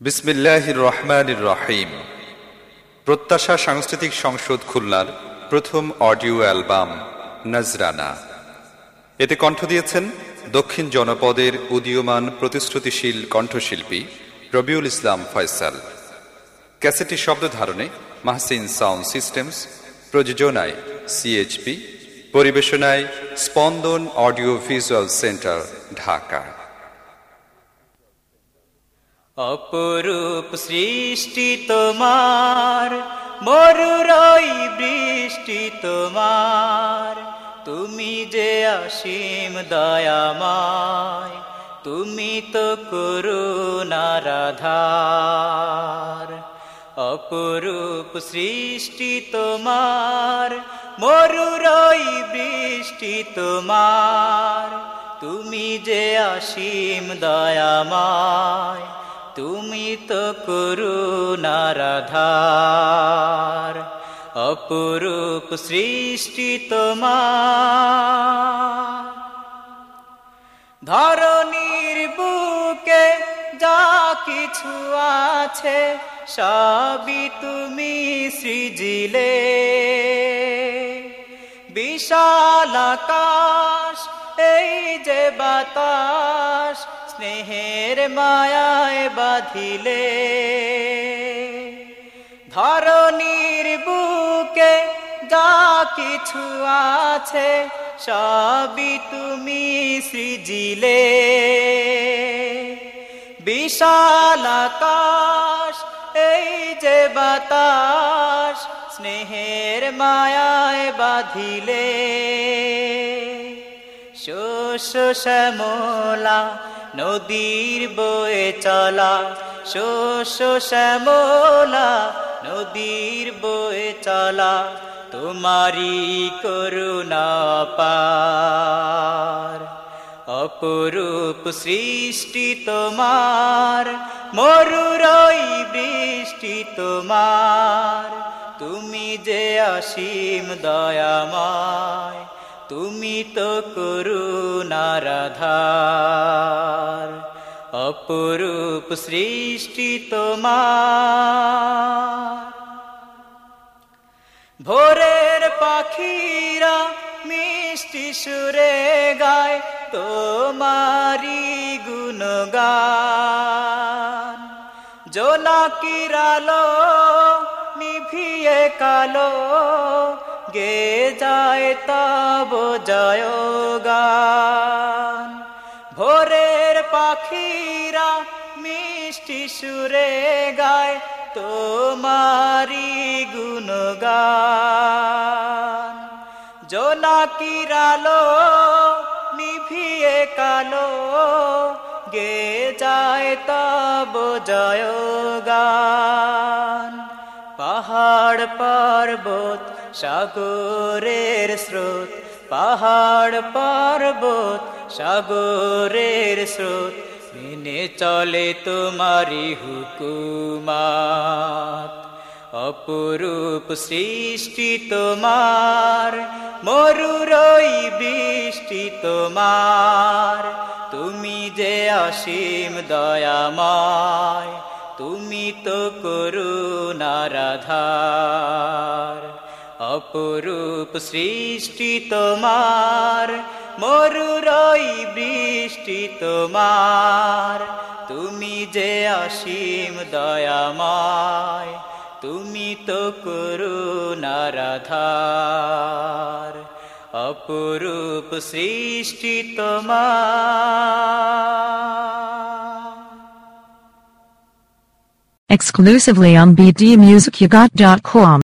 বিসমিল্লাহ রহমান রহিম। প্রত্যাশা সাংস্কৃতিক সংসদ খুলনার প্রথম অডিও অ্যালবাম, নজরানা। এতে কণ্ঠ দিয়েছেন দক্ষিণ জনপদের উদীয়মান প্রতিশ্রুতিশীল কণ্ঠশিল্পী রবিউল ইসলাম ফয়সাল। ক্যাসেটটি শব্দ ধারণে মাহসিন সাউন্ড সিস্টেমস, প্রযোজনায় সিএইচপি, পরিবেশনায় Spandan audio visual centre, Dhaka. অপরূপ সৃষ্টি তোমার, মরুরই বৃষ্টি তোমার। তুমি যে অসীম দয়াময়, তুমি তো করুণারাধার। অপরূপ সৃষ্টি তোমার, মরুরই বৃষ্টি তোমার। তুমি যে অসীম দয়াময় তুমি তো করুণারাধার অপরূপ সৃষ্টি তোমার। ধরনীর বুকে যা কিছু আছে, সবই তুমি সৃজিলে। বিশাল আকাশ, এই যে বাতাস স্নেহের মায়ায় বাঁধিলে। ধরনীর বুকে যা কিছু আছে, সবই তুমি সৃজিলে। বিশাল আকাশ, এই যে বাতাস, স্নেহের মায়ায় বাঁধিলে। শোষ শ্যামলা নদীর বয়ে চলা শোষ শ্যামলা, নদীর বয়ে চলা তোমারি করুণা পার। অপরূপ সৃষ্টি তোমার, মরুরই বৃষ্টি তোমার। তুমি যে অসীম দয়াময়, তুমি তো করুণারাধার। অপরূপ সৃষ্টি তোমার। ভোরের পাখিরা মিষ্টি সুরে গায় তোমারি গুণগান। জোনাকিরালো নিভিয়ে কালো, গে যায় তব জয় ভোরের পাখিরা মিষ্টি সুরে গায় তোমারি গুণগান। জোনাকিরালো, নিভিয়ে কালো, গে যায় তব জয় গান পাহাড় পর্বত, সাগরের স্রোত পাহাড় পর্বত, সাগরের স্রোত, মেনে চলে তোমারি হুকুমাত। অপরূপ সৃষ্টি তোমার মরুরই বৃষ্টি তোমার। তুমি যে অসীম দয়াময়, তুমি তো করুণারাধার অপরূপ সৃষ্টি তোমার মরুরই বৃষ্টি তোমার তুমি যে অসীম দয়াময় তুমি তো করুণারাধার অপরূপ সৃষ্টি তোমার Exclusively on bdmusicyugot.com